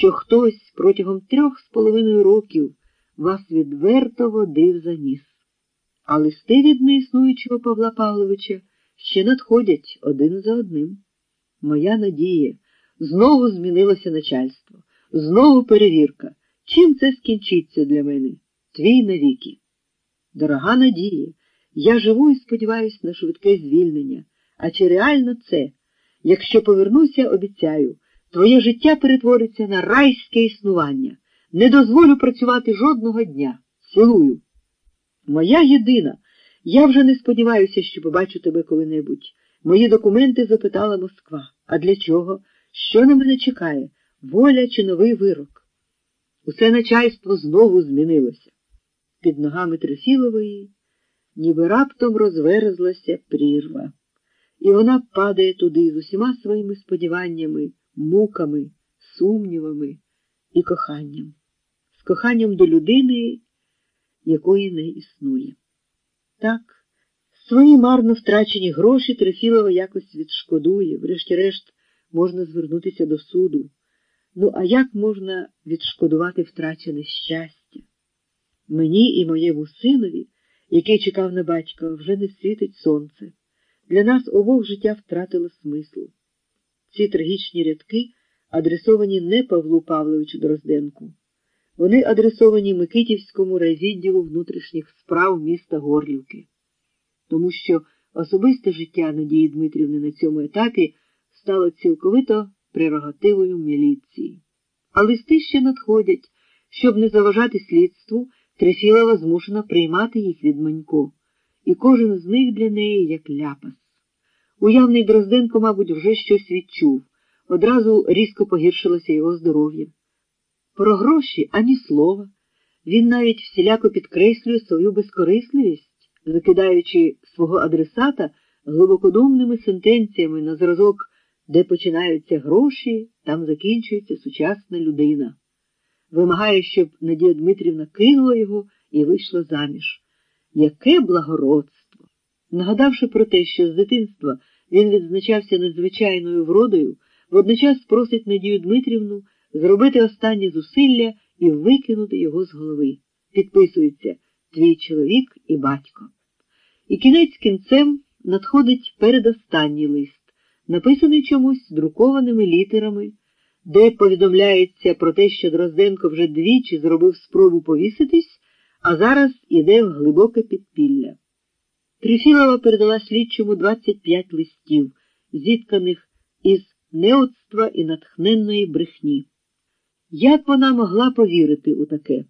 що хтось протягом трьох з половиною років вас відверто водив за ніс. А листи від неіснуючого Павла Павловича ще надходять один за одним. Моя надія, знову змінилося начальство, знову перевірка. Чим це скінчиться для мене? Твій навіки. Дорога надія, я живу і сподіваюся на швидке звільнення. А чи реально це? Якщо повернуся, обіцяю, твоє життя перетвориться на райське існування. Не дозволю працювати жодного дня. Цілую. Моя єдина. Я вже не сподіваюся, що побачу тебе коли-небудь. Мої документи запитала Москва. А для чого? Що на мене чекає? Воля чи новий вирок? Усе начальство знову змінилося. Під ногами Трефілової ніби раптом розверзлася прірва, і вона падає туди з усіма своїми сподіваннями, муками, сумнівами і коханням, з коханням до людини, якої не існує. Так, свої марно втрачені гроші Трефілова якось відшкодує, врешті-решт можна звернутися до суду. Ну, а як можна відшкодувати втрачене щастя? Мені і моєму синові, який чекав на батька, вже не світить сонце. Для нас обох життя втратило смисл. Ці трагічні рядки адресовані не Павлу Павловичу Дрозденку. Вони адресовані Микитівському райвідділу внутрішніх справ міста Горлівки, тому що особисте життя Надії Дмитрівни на цьому етапі стало цілковито прерогативою міліції. А листи ще надходять, щоб не заважати слідству, Трефілова змушена приймати їх від Манько, і кожен з них для неї як ляпас. Уявний Дрозденко, мабуть, вже щось відчув, одразу різко погіршилося його здоров'я. Про гроші ані слова. Він навіть всіляко підкреслює свою безкорисливість, закидаючи свого адресата глибокодумними сентенціями на зразок, де починаються гроші, там закінчується сучасна людина. Вимагає, щоб Надія Дмитрівна кинула його і вийшла заміж. Яке благородство! Нагадавши про те, що з дитинства він відзначався надзвичайною вродою, водночас просить Надію Дмитрівну зробити останні зусилля і викинути його з голови. Підписується твій чоловік і батько. І кінець кінцем надходить передостанній лист, написаний чомусь друкованими літерами, де повідомляється про те, що Дрозденко вже двічі зробив спробу повіситись, а зараз іде в глибоке підпілля. Трифілова передала слідчому 25 листів, зітканих із неоцтва і натхненної брехні. Як вона могла повірити у таке?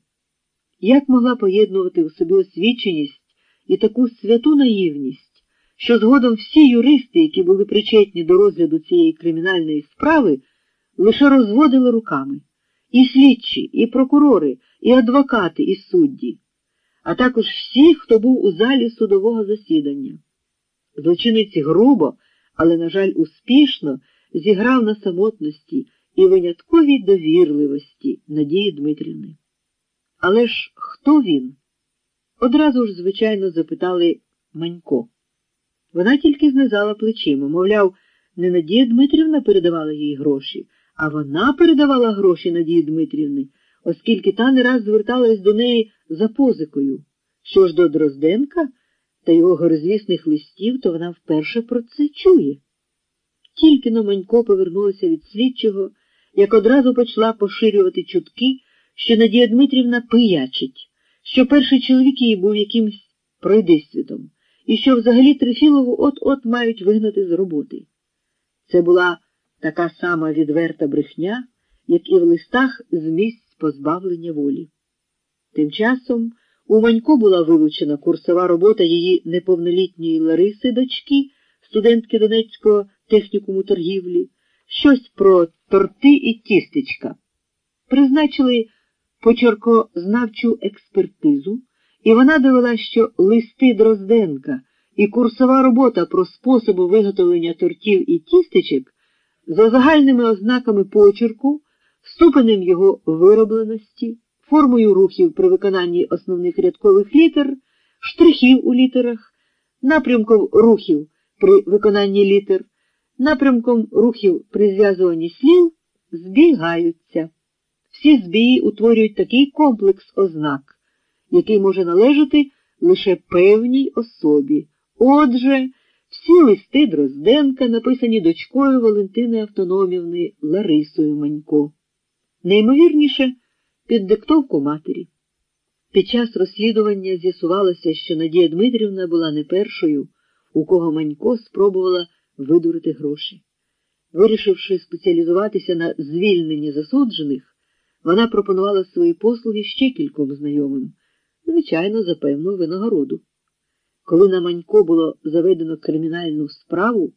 Як могла поєднувати у собі освіченість і таку святу наївність, що згодом всі юристи, які були причетні до розгляду цієї кримінальної справи, лише розводили руками і слідчі, і прокурори, і адвокати, і судді, а також всі, хто був у залі судового засідання. Злочинець грубо, але, на жаль, успішно зіграв на самотності і винятковій довірливості Надії Дмитрівни. Але ж хто він? Одразу ж, звичайно, запитали Манько. Вона тільки знизала плечима, мовляв, не Надія Дмитрівна передавала їй гроші, а вона передавала гроші Надії Дмитрівни, оскільки та не раз зверталась до неї за позикою. Що ж до Дрозденка та його горозвісних листів, то вона вперше про це чує. Тільки но Манько повернулася від слідчого, як одразу почала поширювати чутки, що Надія Дмитрівна пиячить, що перший чоловік її був якимсь пройдисвітом, і що взагалі Трефілову от-от мають вигнати з роботи. Це була така сама відверта брехня, як і в листах з місць позбавлення волі. Тим часом у Манько була вилучена курсова робота її неповнолітньої Лариси дочки, студентки Донецького технікуму торгівлі, щось про торти і тістечка. Призначили почеркознавчу експертизу, і вона довела, що листи Дрозденка і курсова робота про способи виготовлення тортів і тістечок за загальними ознаками почерку, ступенем його виробленості, формою рухів при виконанні основних рядкових літер, штрихів у літерах, напрямком рухів при виконанні літер, напрямком рухів при зв'язуванні слів збігаються. Всі збії утворюють такий комплекс ознак, який може належати лише певній особі. Отже, всі листи Дрозденка написані дочкою Валентини Автономівни Ларисою Манько. Неймовірніше, під диктовку матері. Під час розслідування з'ясувалося, що Надія Дмитрівна була не першою, у кого Манько спробувала видурити гроші. Вирішивши спеціалізуватися на звільненні засуджених, вона пропонувала свої послуги ще кільком знайомим, звичайно, за певну винагороду. Коли на Манько було заведено кримінальну справу,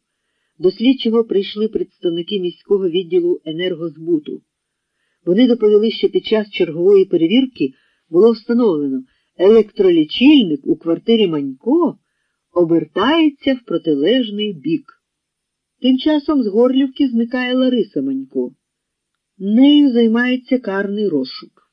до слідчого прийшли представники міського відділу енергозбуту. Вони доповіли, що під час чергової перевірки було встановлено, електролічильник у квартирі Манько обертається в протилежний бік. Тим часом з Горлівки зникає Лариса Манько. Нею займається карний розшук.